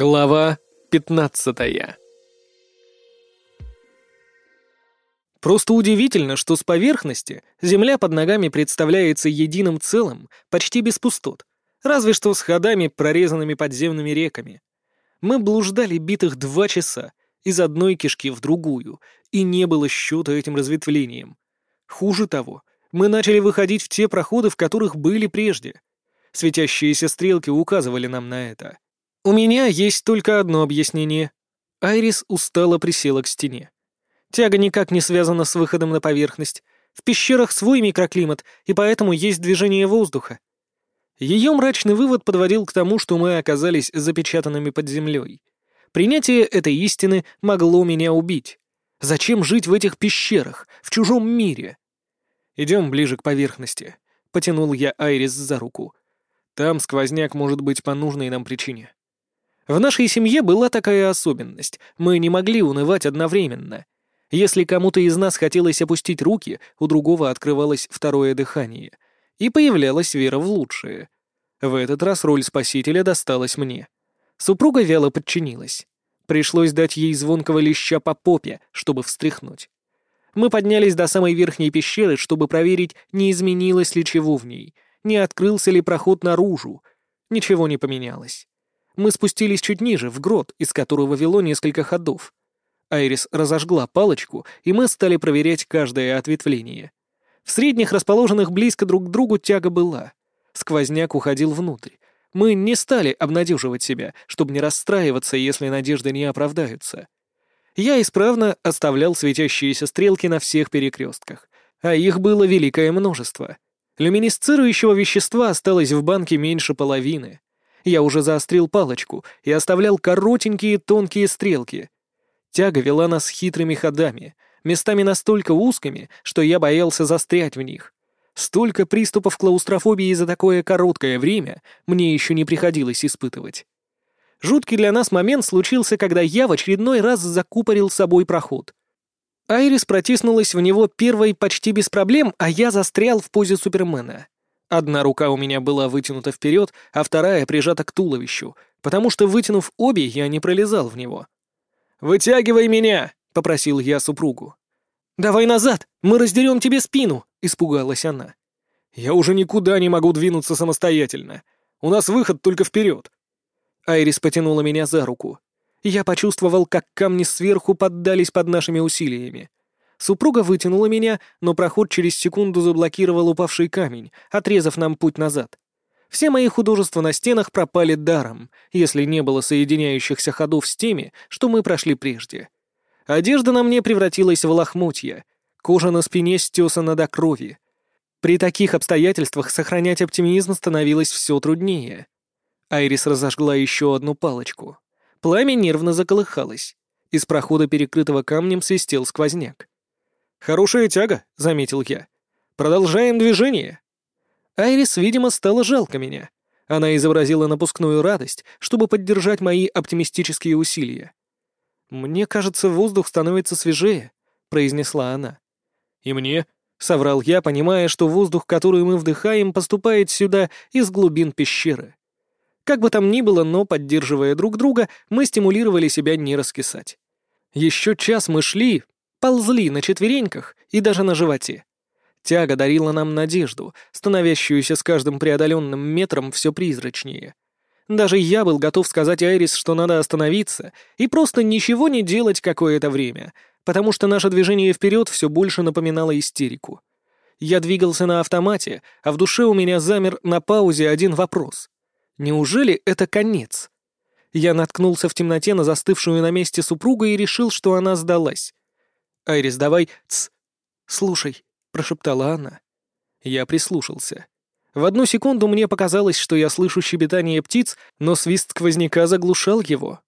Глава пятнадцатая Просто удивительно, что с поверхности земля под ногами представляется единым целым, почти без пустот, разве что с ходами, прорезанными подземными реками. Мы блуждали битых два часа, из одной кишки в другую, и не было счета этим разветвлением. Хуже того, мы начали выходить в те проходы, в которых были прежде. Светящиеся стрелки указывали нам на это. У меня есть только одно объяснение. Айрис устало присела к стене. Тяга никак не связана с выходом на поверхность. В пещерах свой микроклимат, и поэтому есть движение воздуха. Ее мрачный вывод подводил к тому, что мы оказались запечатанными под землей. Принятие этой истины могло меня убить. Зачем жить в этих пещерах, в чужом мире? Идем ближе к поверхности. Потянул я Айрис за руку. Там сквозняк может быть по нужной нам причине. В нашей семье была такая особенность. Мы не могли унывать одновременно. Если кому-то из нас хотелось опустить руки, у другого открывалось второе дыхание. И появлялась вера в лучшее. В этот раз роль спасителя досталась мне. Супруга вяло подчинилась. Пришлось дать ей звонкого леща по попе, чтобы встряхнуть. Мы поднялись до самой верхней пещеры, чтобы проверить, не изменилось ли чего в ней, не открылся ли проход наружу. Ничего не поменялось. Мы спустились чуть ниже, в грот, из которого вело несколько ходов. Айрис разожгла палочку, и мы стали проверять каждое ответвление. В средних, расположенных близко друг к другу, тяга была. Сквозняк уходил внутрь. Мы не стали обнадеживать себя, чтобы не расстраиваться, если надежды не оправдаются. Я исправно оставлял светящиеся стрелки на всех перекрестках, а их было великое множество. Люминесцирующего вещества осталось в банке меньше половины. Я уже заострил палочку и оставлял коротенькие тонкие стрелки. Тяга вела нас хитрыми ходами, местами настолько узкими, что я боялся застрять в них. Столько приступов клаустрофобии за такое короткое время мне еще не приходилось испытывать. Жуткий для нас момент случился, когда я в очередной раз закупорил собой проход. Айрис протиснулась в него первой почти без проблем, а я застрял в позе Супермена. Одна рука у меня была вытянута вперед, а вторая прижата к туловищу, потому что, вытянув обе, я не пролезал в него. «Вытягивай меня!» — попросил я супругу. «Давай назад! Мы раздерем тебе спину!» — испугалась она. «Я уже никуда не могу двинуться самостоятельно. У нас выход только вперед!» Айрис потянула меня за руку. Я почувствовал, как камни сверху поддались под нашими усилиями. Супруга вытянула меня, но проход через секунду заблокировал упавший камень, отрезав нам путь назад. Все мои художества на стенах пропали даром, если не было соединяющихся ходов с теми, что мы прошли прежде. Одежда на мне превратилась в лохмотья, кожа на спине стесана до крови. При таких обстоятельствах сохранять оптимизм становилось все труднее. Айрис разожгла еще одну палочку. Пламя нервно заколыхалось. Из прохода, перекрытого камнем, свистел сквозняк. «Хорошая тяга», — заметил я. «Продолжаем движение». Айрис, видимо, стало жалко меня. Она изобразила напускную радость, чтобы поддержать мои оптимистические усилия. «Мне кажется, воздух становится свежее», — произнесла она. «И мне», — соврал я, понимая, что воздух, который мы вдыхаем, поступает сюда из глубин пещеры. Как бы там ни было, но, поддерживая друг друга, мы стимулировали себя не раскисать. Еще час мы шли, ползли на четвереньках и даже на животе. Тяга дарила нам надежду, становящуюся с каждым преодоленным метром все призрачнее. Даже я был готов сказать Айрис, что надо остановиться и просто ничего не делать какое-то время, потому что наше движение вперед все больше напоминало истерику. Я двигался на автомате, а в душе у меня замер на паузе один вопрос. Неужели это конец? Я наткнулся в темноте на застывшую на месте супругу и решил, что она сдалась. «Айрис, давай...» «Тсс! Слушай!» — прошептала она. Я прислушался. В одну секунду мне показалось, что я слышу щебетание птиц, но свист сквозняка заглушал его.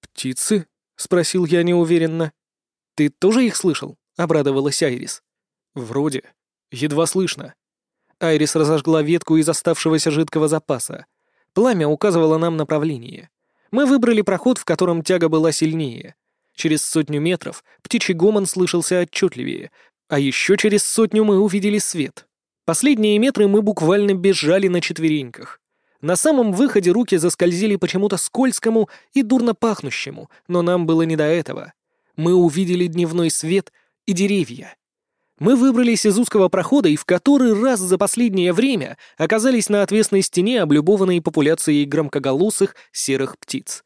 «Птицы?» — спросил я неуверенно. «Ты тоже их слышал?» — обрадовалась Айрис. «Вроде. Едва слышно». Айрис разожгла ветку из оставшегося жидкого запаса. Пламя указывало нам направление. Мы выбрали проход, в котором тяга была сильнее. Через сотню метров птичий гомон слышался отчетливее, а еще через сотню мы увидели свет. Последние метры мы буквально бежали на четвереньках. На самом выходе руки заскользили почему-то скользкому и дурно пахнущему, но нам было не до этого. Мы увидели дневной свет и деревья. Мы выбрались из узкого прохода и в который раз за последнее время оказались на отвесной стене, облюбованной популяцией громкоголосых серых птиц.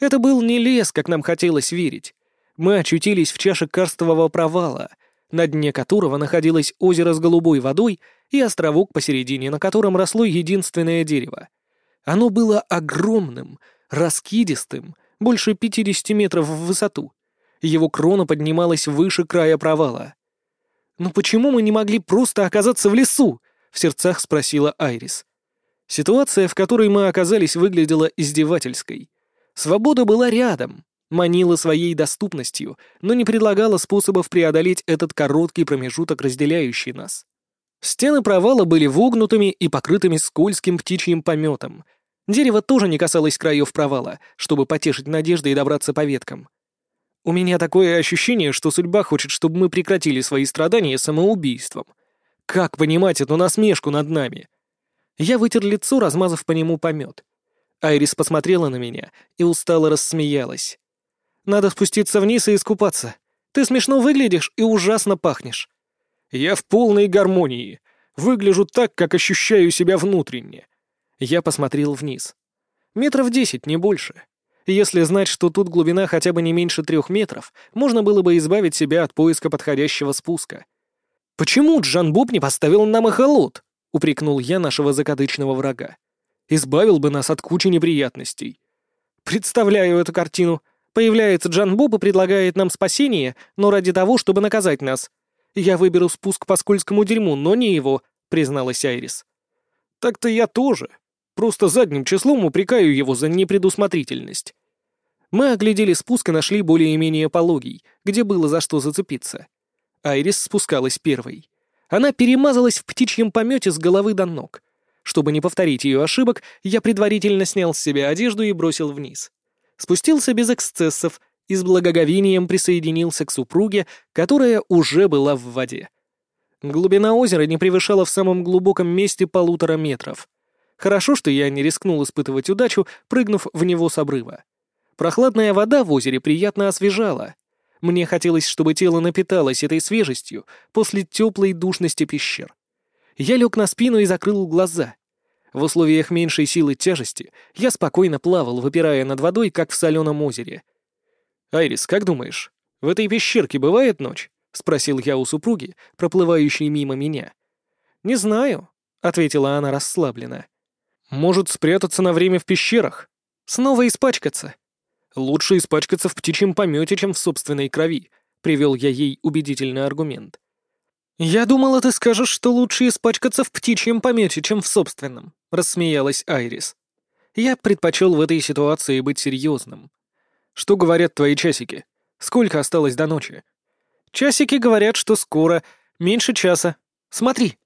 Это был не лес, как нам хотелось верить. Мы очутились в чаше карстового провала, на дне которого находилось озеро с голубой водой и островок посередине, на котором росло единственное дерево. Оно было огромным, раскидистым, больше 50 метров в высоту. Его крона поднималась выше края провала. «Ну почему мы не могли просто оказаться в лесу?» — в сердцах спросила Айрис. Ситуация, в которой мы оказались, выглядела издевательской. Свобода была рядом, манила своей доступностью, но не предлагала способов преодолеть этот короткий промежуток, разделяющий нас. Стены провала были вогнутыми и покрытыми скользким птичьим пометом. Дерево тоже не касалось краев провала, чтобы потешить надежды и добраться по веткам. У меня такое ощущение, что судьба хочет, чтобы мы прекратили свои страдания самоубийством. Как понимать эту насмешку над нами? Я вытер лицо, размазав по нему помет. Айрис посмотрела на меня и устало рассмеялась. «Надо спуститься вниз и искупаться. Ты смешно выглядишь и ужасно пахнешь». «Я в полной гармонии. Выгляжу так, как ощущаю себя внутренне». Я посмотрел вниз. Метров десять, не больше. Если знать, что тут глубина хотя бы не меньше трех метров, можно было бы избавить себя от поиска подходящего спуска. «Почему Джан Боб не поставил нам эхолот?» — упрекнул я нашего закадычного врага. «Избавил бы нас от кучи неприятностей». «Представляю эту картину. Появляется Джан Боб и предлагает нам спасение, но ради того, чтобы наказать нас. Я выберу спуск по скользкому дерьму, но не его», — призналась Айрис. «Так-то я тоже. Просто задним числом упрекаю его за непредусмотрительность. Мы оглядели спуск и нашли более-менее пологий, где было за что зацепиться. Айрис спускалась первой. Она перемазалась в птичьем помете с головы до ног. Чтобы не повторить ее ошибок, я предварительно снял с себя одежду и бросил вниз. Спустился без эксцессов и с благоговением присоединился к супруге, которая уже была в воде. Глубина озера не превышала в самом глубоком месте полутора метров. Хорошо, что я не рискнул испытывать удачу, прыгнув в него с обрыва. Прохладная вода в озере приятно освежала. Мне хотелось, чтобы тело напиталось этой свежестью после теплой душности пещер. Я лег на спину и закрыл глаза. В условиях меньшей силы тяжести я спокойно плавал, выпирая над водой, как в соленом озере. «Айрис, как думаешь, в этой пещерке бывает ночь?» — спросил я у супруги, проплывающей мимо меня. «Не знаю», — ответила она расслабленно. «Может, спрятаться на время в пещерах? Снова испачкаться?» Лучше испачкаться в птичьем помете, чем в собственной крови», — привел я ей убедительный аргумент. «Я думала, ты скажешь, что лучше испачкаться в птичьем помете, чем в собственном», — рассмеялась Айрис. «Я предпочел в этой ситуации быть серьезным. Что говорят твои часики? Сколько осталось до ночи?» «Часики говорят, что скоро, меньше часа. Смотри».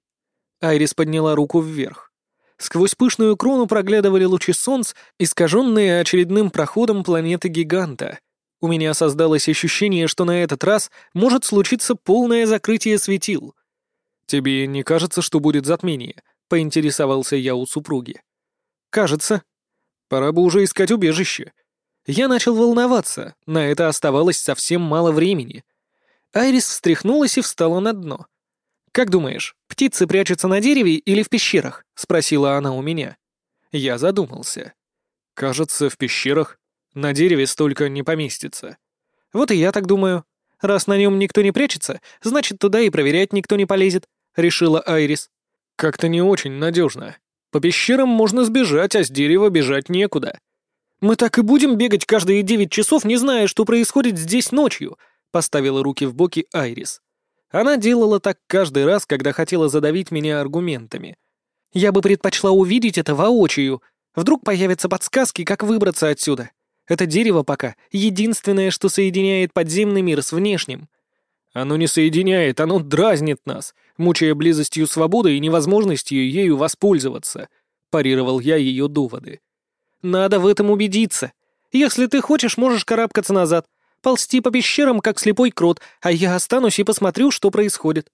Айрис подняла руку вверх. Сквозь пышную крону проглядывали лучи солнц, искаженные очередным проходом планеты-гиганта. У меня создалось ощущение, что на этот раз может случиться полное закрытие светил. «Тебе не кажется, что будет затмение?» — поинтересовался я у супруги. «Кажется. Пора бы уже искать убежище». Я начал волноваться, на это оставалось совсем мало времени. Айрис встряхнулась и встала на дно. «Как думаешь, птицы прячутся на дереве или в пещерах?» — спросила она у меня. Я задумался. «Кажется, в пещерах. На дереве столько не поместится». «Вот и я так думаю. Раз на нем никто не прячется, значит, туда и проверять никто не полезет», — решила Айрис. «Как-то не очень надежно. По пещерам можно сбежать, а с дерева бежать некуда». «Мы так и будем бегать каждые девять часов, не зная, что происходит здесь ночью», — поставила руки в боки Айрис. Она делала так каждый раз, когда хотела задавить меня аргументами. Я бы предпочла увидеть это воочию. Вдруг появятся подсказки, как выбраться отсюда. Это дерево пока единственное, что соединяет подземный мир с внешним. Оно не соединяет, оно дразнит нас, мучая близостью свободы и невозможностью ею воспользоваться. Парировал я ее доводы. Надо в этом убедиться. Если ты хочешь, можешь карабкаться назад ползти по пещерам, как слепой крот, а я останусь и посмотрю, что происходит».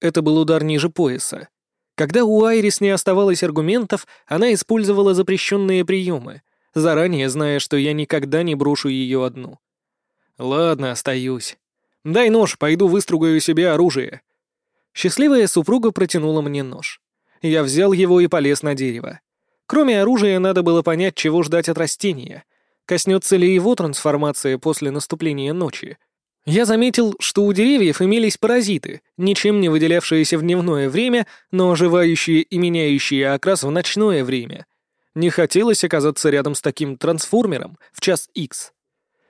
Это был удар ниже пояса. Когда у Айрис не оставалось аргументов, она использовала запрещенные приемы, заранее зная, что я никогда не брошу ее одну. «Ладно, остаюсь. Дай нож, пойду выстругаю себе оружие». Счастливая супруга протянула мне нож. Я взял его и полез на дерево. Кроме оружия, надо было понять, чего ждать от растения. Коснется ли его трансформация после наступления ночи? Я заметил, что у деревьев имелись паразиты, ничем не выделявшиеся в дневное время, но оживающие и меняющие окрас в ночное время. Не хотелось оказаться рядом с таким трансформером в час икс.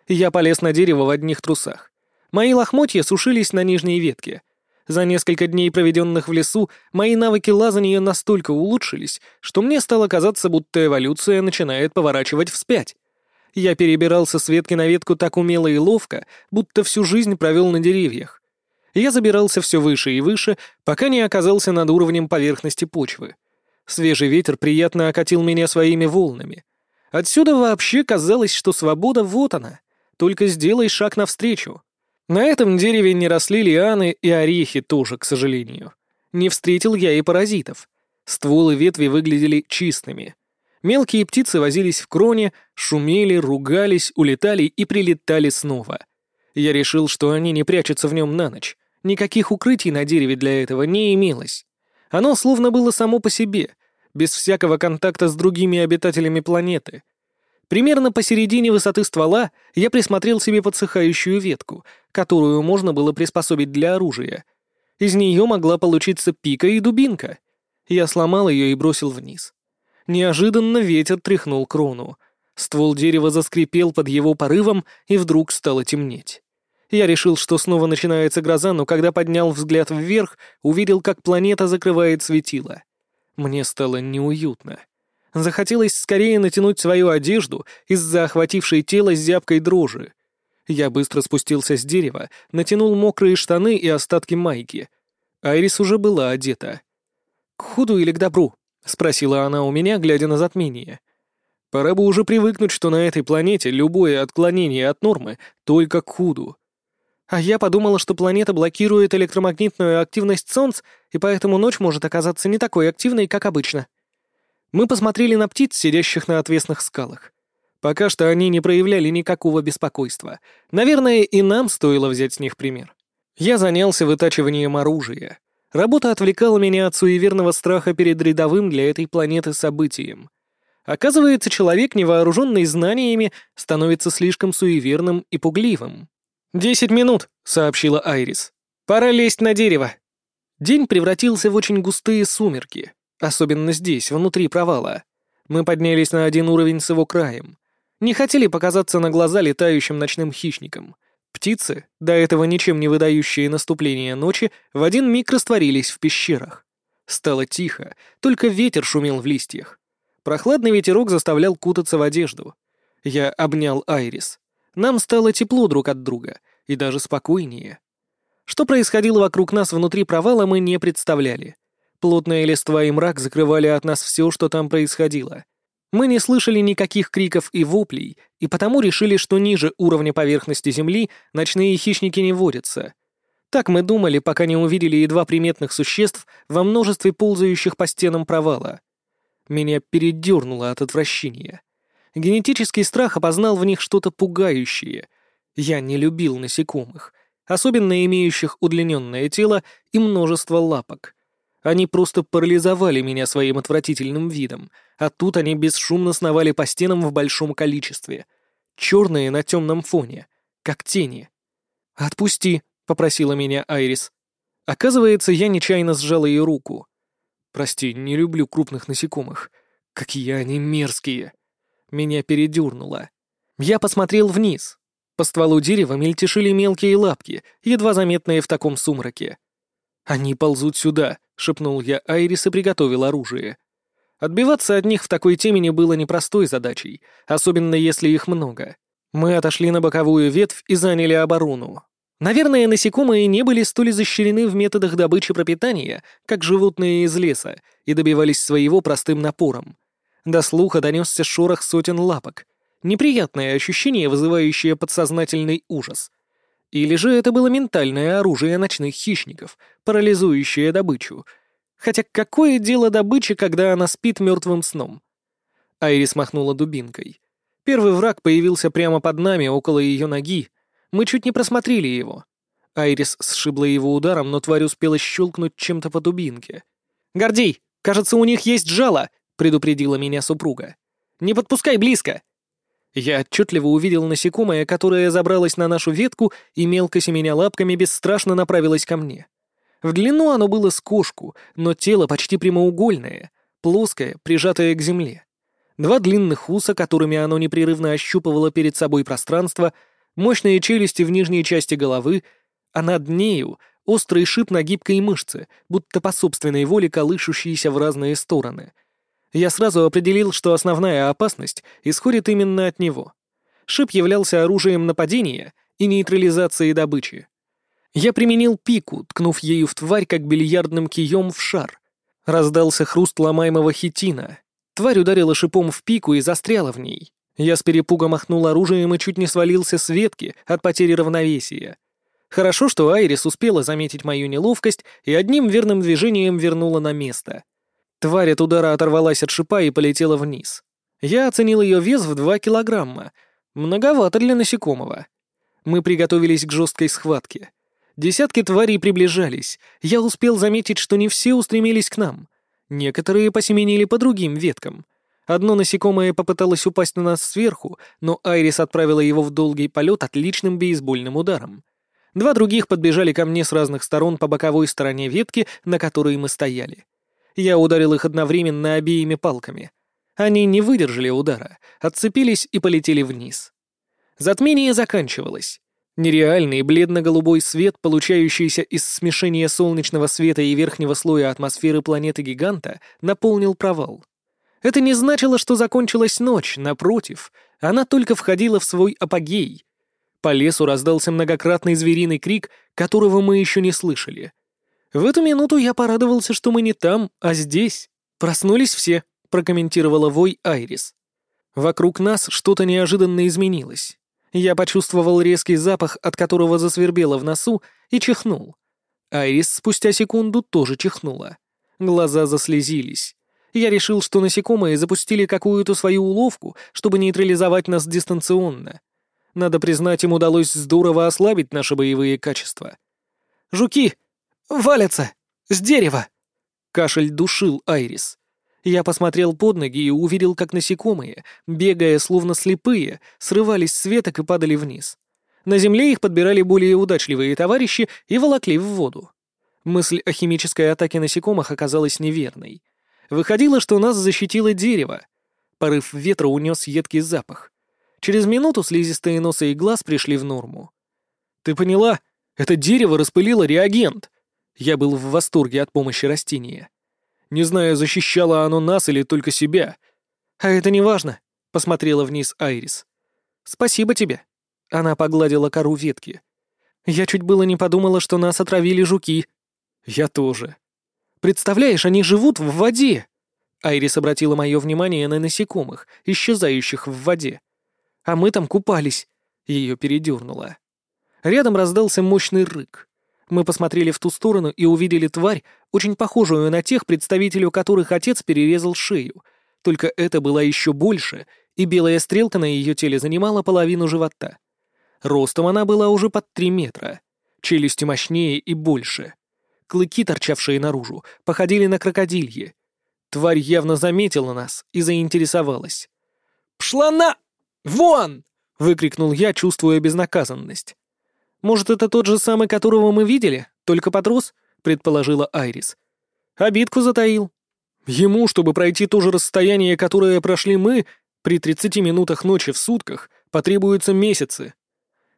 Я полез на дерево в одних трусах. Мои лохмотья сушились на нижней ветке. За несколько дней, проведенных в лесу, мои навыки лазания настолько улучшились, что мне стало казаться, будто эволюция начинает поворачивать вспять. Я перебирался с ветки на ветку так умело и ловко, будто всю жизнь провел на деревьях. Я забирался все выше и выше, пока не оказался над уровнем поверхности почвы. Свежий ветер приятно окатил меня своими волнами. Отсюда вообще казалось, что свобода вот она. Только сделай шаг навстречу. На этом дереве не росли лианы и орехи тоже, к сожалению. Не встретил я и паразитов. Стволы ветви выглядели чистыми. Мелкие птицы возились в кроне, шумели, ругались, улетали и прилетали снова. Я решил, что они не прячутся в нем на ночь. Никаких укрытий на дереве для этого не имелось. Оно словно было само по себе, без всякого контакта с другими обитателями планеты. Примерно посередине высоты ствола я присмотрел себе подсыхающую ветку, которую можно было приспособить для оружия. Из нее могла получиться пика и дубинка. Я сломал ее и бросил вниз. Неожиданно ветер тряхнул крону. Ствол дерева заскрипел под его порывом, и вдруг стало темнеть. Я решил, что снова начинается гроза, но когда поднял взгляд вверх, увидел, как планета закрывает светило. Мне стало неуютно. Захотелось скорее натянуть свою одежду из-за охватившей тело зябкой дрожи. Я быстро спустился с дерева, натянул мокрые штаны и остатки майки. Айрис уже была одета. «К худу или к добру?» — спросила она у меня, глядя на затмение. «Пора бы уже привыкнуть, что на этой планете любое отклонение от нормы только к худу. А я подумала, что планета блокирует электромагнитную активность Солнца, и поэтому ночь может оказаться не такой активной, как обычно». Мы посмотрели на птиц, сидящих на отвесных скалах. Пока что они не проявляли никакого беспокойства. Наверное, и нам стоило взять с них пример. Я занялся вытачиванием оружия. Работа отвлекала меня от суеверного страха перед рядовым для этой планеты событием. Оказывается, человек, невооруженный знаниями, становится слишком суеверным и пугливым. «Десять минут», — сообщила Айрис. «Пора лезть на дерево». День превратился в очень густые сумерки, особенно здесь, внутри провала. Мы поднялись на один уровень с его краем. Не хотели показаться на глаза летающим ночным хищникам. Птицы, до этого ничем не выдающие наступление ночи, в один миг растворились в пещерах. Стало тихо, только ветер шумел в листьях. Прохладный ветерок заставлял кутаться в одежду. Я обнял Айрис. Нам стало тепло друг от друга, и даже спокойнее. Что происходило вокруг нас внутри провала, мы не представляли. Плотная листва и мрак закрывали от нас все, что там происходило. Мы не слышали никаких криков и воплей, и потому решили, что ниже уровня поверхности Земли ночные хищники не водятся. Так мы думали, пока не увидели едва приметных существ во множестве ползающих по стенам провала. Меня передернуло от отвращения. Генетический страх опознал в них что-то пугающее. Я не любил насекомых, особенно имеющих удлиненное тело и множество лапок — они просто парализовали меня своим отвратительным видом, а тут они бесшумно сновали по стенам в большом количестве. Черные на темном фоне, как тени. «Отпусти», — попросила меня Айрис. Оказывается, я нечаянно сжал ее руку. «Прости, не люблю крупных насекомых. Какие они мерзкие!» Меня передернуло. Я посмотрел вниз. По стволу дерева мельтешили мелкие лапки, едва заметные в таком сумраке. «Они ползут сюда», — шепнул я Айрис и приготовил оружие. Отбиваться от них в такой темени было непростой задачей, особенно если их много. Мы отошли на боковую ветвь и заняли оборону. Наверное, насекомые не были столь изощрены в методах добычи пропитания, как животные из леса, и добивались своего простым напором. До слуха донесся шорох сотен лапок. Неприятное ощущение, вызывающее подсознательный ужас — или же это было ментальное оружие ночных хищников, парализующее добычу. Хотя какое дело добычи, когда она спит мертвым сном? Айрис махнула дубинкой. Первый враг появился прямо под нами, около ее ноги. Мы чуть не просмотрели его. Айрис сшибла его ударом, но тварь успела щелкнуть чем-то по дубинке. «Гордей, кажется, у них есть жало!» — предупредила меня супруга. «Не подпускай близко!» Я отчетливо увидел насекомое, которое забралось на нашу ветку и, мелко семеня лапками, бесстрашно направилось ко мне. В длину оно было с кошку, но тело почти прямоугольное, плоское, прижатое к земле. Два длинных уса, которыми оно непрерывно ощупывало перед собой пространство, мощные челюсти в нижней части головы, а над нею острый шип на гибкой мышце, будто по собственной воле колышущиеся в разные стороны. Я сразу определил, что основная опасность исходит именно от него. Шип являлся оружием нападения и нейтрализации добычи. Я применил пику, ткнув ею в тварь, как бильярдным кием в шар. Раздался хруст ломаемого хитина. Тварь ударила шипом в пику и застряла в ней. Я с перепуга махнул оружием и чуть не свалился с ветки от потери равновесия. Хорошо, что Айрис успела заметить мою неловкость и одним верным движением вернула на место. Тварь от удара оторвалась от шипа и полетела вниз. Я оценил ее вес в два килограмма. Многовато для насекомого. Мы приготовились к жесткой схватке. Десятки тварей приближались. Я успел заметить, что не все устремились к нам. Некоторые посеменили по другим веткам. Одно насекомое попыталось упасть на нас сверху, но Айрис отправила его в долгий полет отличным бейсбольным ударом. Два других подбежали ко мне с разных сторон по боковой стороне ветки, на которой мы стояли. Я ударил их одновременно обеими палками. Они не выдержали удара, отцепились и полетели вниз. Затмение заканчивалось. Нереальный бледно-голубой свет, получающийся из смешения солнечного света и верхнего слоя атмосферы планеты-гиганта, наполнил провал. Это не значило, что закончилась ночь, напротив, она только входила в свой апогей — по лесу раздался многократный звериный крик, которого мы еще не слышали. В эту минуту я порадовался, что мы не там, а здесь. Проснулись все, прокомментировала вой Айрис. Вокруг нас что-то неожиданно изменилось. Я почувствовал резкий запах, от которого засвербело в носу, и чихнул. Айрис спустя секунду тоже чихнула. Глаза заслезились. Я решил, что насекомые запустили какую-то свою уловку, чтобы нейтрализовать нас дистанционно. Надо признать, им удалось здорово ослабить наши боевые качества. «Жуки! Валятся! С дерева!» Кашель душил Айрис. Я посмотрел под ноги и увидел, как насекомые, бегая словно слепые, срывались с веток и падали вниз. На земле их подбирали более удачливые товарищи и волокли в воду. Мысль о химической атаке насекомых оказалась неверной. Выходило, что нас защитило дерево. Порыв ветра унес едкий запах. Через минуту слизистые носы и глаз пришли в норму. «Ты поняла? Это дерево распылило реагент!» Я был в восторге от помощи растения. Не знаю, защищало оно нас или только себя. «А это не важно», — посмотрела вниз Айрис. «Спасибо тебе». Она погладила кору ветки. «Я чуть было не подумала, что нас отравили жуки». «Я тоже». «Представляешь, они живут в воде!» Айрис обратила мое внимание на насекомых, исчезающих в воде а мы там купались». Ее передернуло. Рядом раздался мощный рык. Мы посмотрели в ту сторону и увидели тварь, очень похожую на тех, представителю которых отец перерезал шею. Только это была еще больше, и белая стрелка на ее теле занимала половину живота. Ростом она была уже под три метра. Челюсти мощнее и больше. Клыки, торчавшие наружу, походили на крокодильи. Тварь явно заметила нас и заинтересовалась. «Пшла на...» «Вон!» — выкрикнул я, чувствуя безнаказанность. «Может, это тот же самый, которого мы видели, только потрос?» — предположила Айрис. «Обидку затаил. Ему, чтобы пройти то же расстояние, которое прошли мы, при 30 минутах ночи в сутках, потребуются месяцы».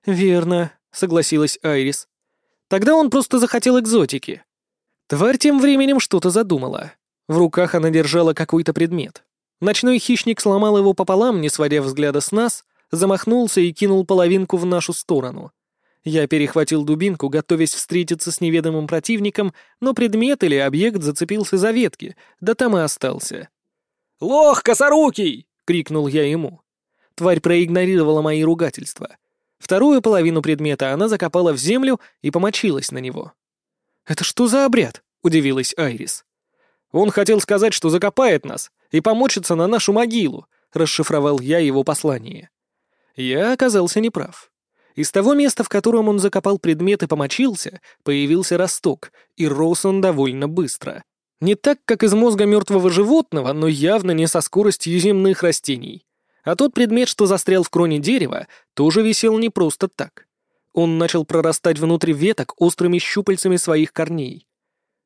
«Верно», — согласилась Айрис. «Тогда он просто захотел экзотики». Тварь тем временем что-то задумала. В руках она держала какой-то предмет. Ночной хищник сломал его пополам, не сводя взгляда с нас, замахнулся и кинул половинку в нашу сторону. Я перехватил дубинку, готовясь встретиться с неведомым противником, но предмет или объект зацепился за ветки, да там и остался. «Лох, косорукий!» — крикнул я ему. Тварь проигнорировала мои ругательства. Вторую половину предмета она закопала в землю и помочилась на него. «Это что за обряд?» — удивилась Айрис. Он хотел сказать, что закопает нас и помочится на нашу могилу, расшифровал я его послание. Я оказался неправ. Из того места, в котором он закопал предмет и помочился, появился росток, и рос он довольно быстро. Не так, как из мозга мертвого животного, но явно не со скоростью земных растений. А тот предмет, что застрял в кроне дерева, тоже висел не просто так. Он начал прорастать внутри веток острыми щупальцами своих корней.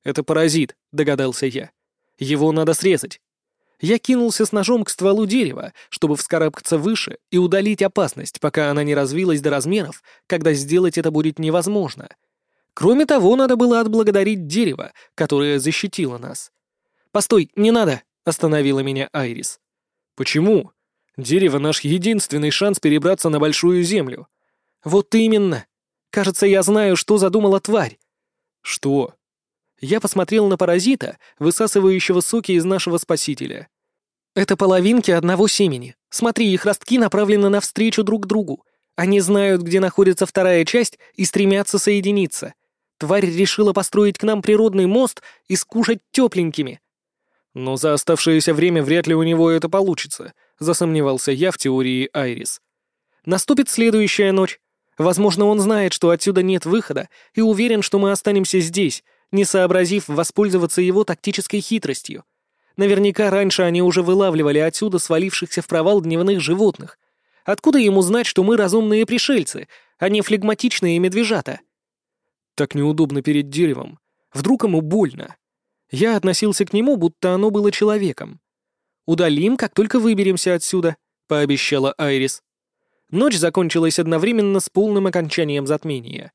«Это паразит», — догадался я. «Его надо срезать». Я кинулся с ножом к стволу дерева, чтобы вскарабкаться выше и удалить опасность, пока она не развилась до размеров, когда сделать это будет невозможно. Кроме того, надо было отблагодарить дерево, которое защитило нас. «Постой, не надо!» — остановила меня Айрис. «Почему? Дерево — наш единственный шанс перебраться на Большую Землю». «Вот именно! Кажется, я знаю, что задумала тварь». «Что?» Я посмотрел на паразита, высасывающего соки из нашего спасителя. Это половинки одного семени. Смотри, их ростки направлены навстречу друг другу. Они знают, где находится вторая часть, и стремятся соединиться. Тварь решила построить к нам природный мост и скушать тепленькими. Но за оставшееся время вряд ли у него это получится, засомневался я в теории Айрис. Наступит следующая ночь. Возможно, он знает, что отсюда нет выхода, и уверен, что мы останемся здесь, не сообразив воспользоваться его тактической хитростью. Наверняка раньше они уже вылавливали отсюда свалившихся в провал дневных животных. Откуда ему знать, что мы разумные пришельцы, а не флегматичные медвежата? Так неудобно перед деревом. Вдруг ему больно. Я относился к нему, будто оно было человеком. «Удалим, как только выберемся отсюда», — пообещала Айрис. Ночь закончилась одновременно с полным окончанием затмения.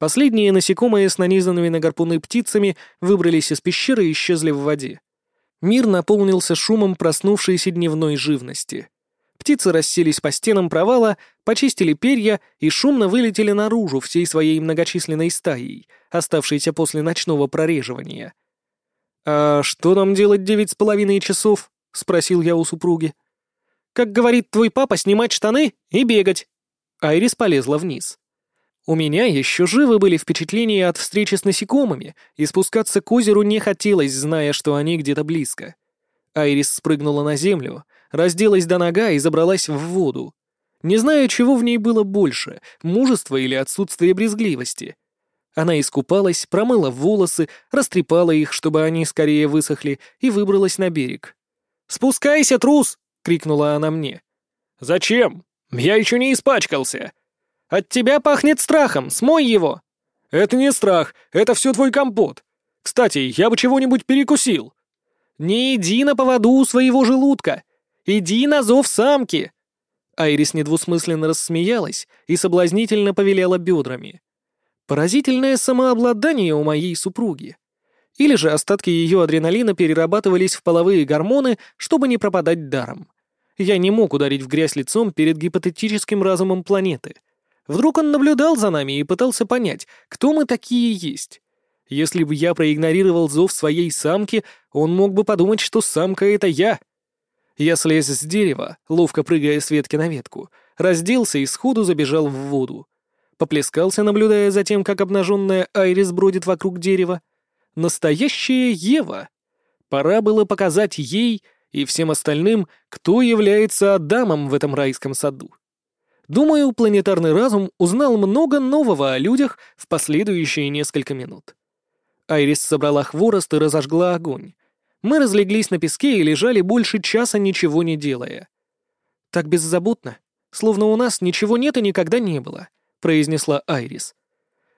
Последние насекомые с нанизанными на гарпуны птицами выбрались из пещеры и исчезли в воде. Мир наполнился шумом проснувшейся дневной живности. Птицы расселись по стенам провала, почистили перья и шумно вылетели наружу всей своей многочисленной стаей, оставшейся после ночного прореживания. «А что нам делать девять с половиной часов?» — спросил я у супруги. «Как говорит твой папа, снимать штаны и бегать». Айрис полезла вниз. У меня еще живы были впечатления от встречи с насекомыми, и спускаться к озеру не хотелось, зная, что они где-то близко. Айрис спрыгнула на землю, разделась до нога и забралась в воду. Не знаю, чего в ней было больше — мужества или отсутствие брезгливости. Она искупалась, промыла волосы, растрепала их, чтобы они скорее высохли, и выбралась на берег. «Спускайся, трус!» — крикнула она мне. «Зачем? Я еще не испачкался!» От тебя пахнет страхом, смой его!» «Это не страх, это все твой компот. Кстати, я бы чего-нибудь перекусил». «Не иди на поводу у своего желудка. Иди на зов самки!» Айрис недвусмысленно рассмеялась и соблазнительно повелела бедрами. Поразительное самообладание у моей супруги. Или же остатки ее адреналина перерабатывались в половые гормоны, чтобы не пропадать даром. Я не мог ударить в грязь лицом перед гипотетическим разумом планеты — Вдруг он наблюдал за нами и пытался понять, кто мы такие есть. Если бы я проигнорировал зов своей самки, он мог бы подумать, что самка — это я. Я слез с дерева, ловко прыгая с ветки на ветку, разделся и сходу забежал в воду. Поплескался, наблюдая за тем, как обнаженная Айрис бродит вокруг дерева. Настоящая Ева. Пора было показать ей и всем остальным, кто является Адамом в этом райском саду. Думаю, планетарный разум узнал много нового о людях в последующие несколько минут. Айрис собрала хворост и разожгла огонь. Мы разлеглись на песке и лежали больше часа, ничего не делая. «Так беззаботно, словно у нас ничего нет и никогда не было», — произнесла Айрис.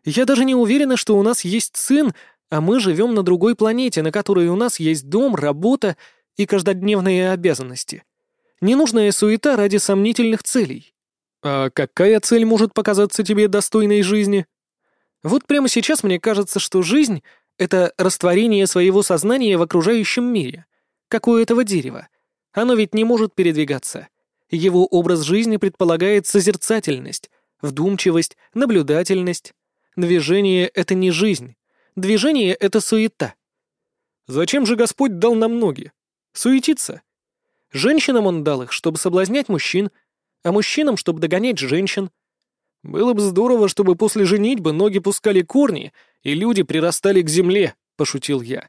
«Я даже не уверена, что у нас есть сын, а мы живем на другой планете, на которой у нас есть дом, работа и каждодневные обязанности. Ненужная суета ради сомнительных целей». «А какая цель может показаться тебе достойной жизни?» «Вот прямо сейчас мне кажется, что жизнь — это растворение своего сознания в окружающем мире, как у этого дерева. Оно ведь не может передвигаться. Его образ жизни предполагает созерцательность, вдумчивость, наблюдательность. Движение — это не жизнь. Движение — это суета. Зачем же Господь дал нам ноги? Суетиться? Женщинам он дал их, чтобы соблазнять мужчин, а мужчинам, чтобы догонять женщин. Было бы здорово, чтобы после женитьбы ноги пускали корни, и люди прирастали к земле, — пошутил я.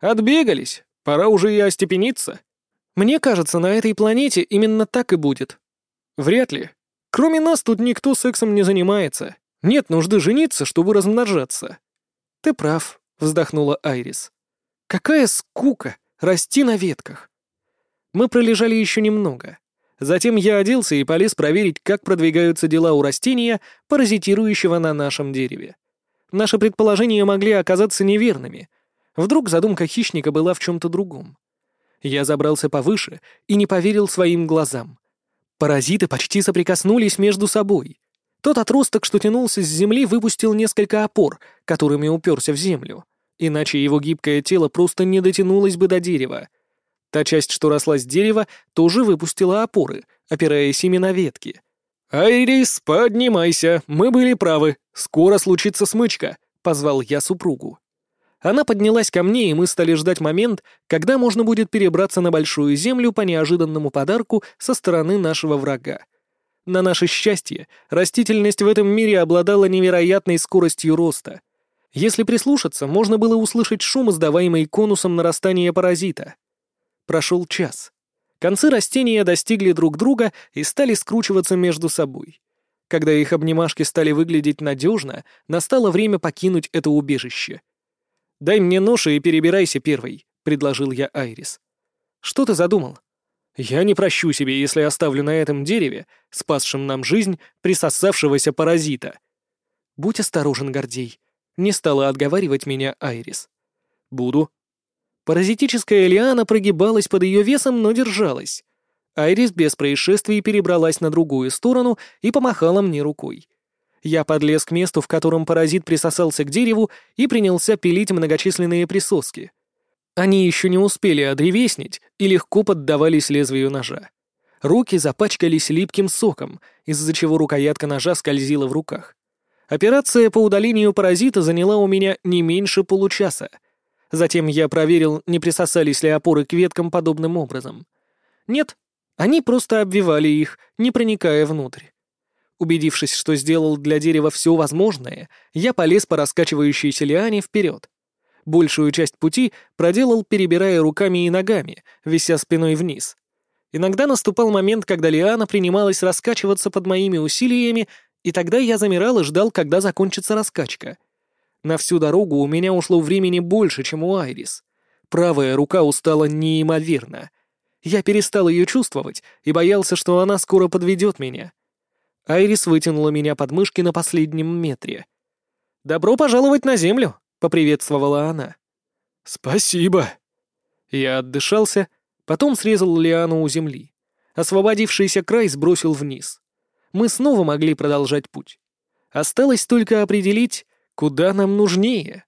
Отбегались. Пора уже и остепениться. Мне кажется, на этой планете именно так и будет. Вряд ли. Кроме нас тут никто сексом не занимается. Нет нужды жениться, чтобы размножаться. Ты прав, вздохнула Айрис. Какая скука расти на ветках. Мы пролежали еще немного. Затем я оделся и полез проверить, как продвигаются дела у растения, паразитирующего на нашем дереве. Наши предположения могли оказаться неверными. Вдруг задумка хищника была в чем-то другом. Я забрался повыше и не поверил своим глазам. Паразиты почти соприкоснулись между собой. Тот отросток, что тянулся с земли, выпустил несколько опор, которыми уперся в землю. Иначе его гибкое тело просто не дотянулось бы до дерева. Та часть, что росла с дерева, тоже выпустила опоры, опираясь ими на ветки. «Айрис, поднимайся, мы были правы. Скоро случится смычка», — позвал я супругу. Она поднялась ко мне, и мы стали ждать момент, когда можно будет перебраться на Большую Землю по неожиданному подарку со стороны нашего врага. На наше счастье, растительность в этом мире обладала невероятной скоростью роста. Если прислушаться, можно было услышать шум, издаваемый конусом нарастания паразита. Прошел час. Концы растения достигли друг друга и стали скручиваться между собой. Когда их обнимашки стали выглядеть надежно, настало время покинуть это убежище — «Дай мне нож и перебирайся первой», — предложил я Айрис. «Что ты задумал?» «Я не прощу себе, если оставлю на этом дереве, спасшем нам жизнь, присосавшегося паразита». «Будь осторожен, Гордей», — не стала отговаривать меня Айрис. «Буду». Паразитическая лиана прогибалась под ее весом, но держалась. Айрис без происшествий перебралась на другую сторону и помахала мне рукой. Я подлез к месту, в котором паразит присосался к дереву, и принялся пилить многочисленные присоски. Они еще не успели одревеснить и легко поддавались лезвию ножа. Руки запачкались липким соком, из-за чего рукоятка ножа скользила в руках. Операция по удалению паразита заняла у меня не меньше получаса. Затем я проверил, не присосались ли опоры к веткам подобным образом. Нет, они просто обвивали их, не проникая внутрь. Убедившись, что сделал для дерева все возможное, я полез по раскачивающейся лиане вперед. Большую часть пути проделал, перебирая руками и ногами, вися спиной вниз. Иногда наступал момент, когда лиана принималась раскачиваться под моими усилиями, и тогда я замирал и ждал, когда закончится раскачка. На всю дорогу у меня ушло времени больше, чем у Айрис. Правая рука устала неимоверно. Я перестал ее чувствовать и боялся, что она скоро подведет меня. Айрис вытянула меня под мышки на последнем метре. «Добро пожаловать на Землю!» — поприветствовала она. «Спасибо!» Я отдышался, потом срезал лиану у земли. Освободившийся край сбросил вниз. Мы снова могли продолжать путь. Осталось только определить, куда нам нужнее.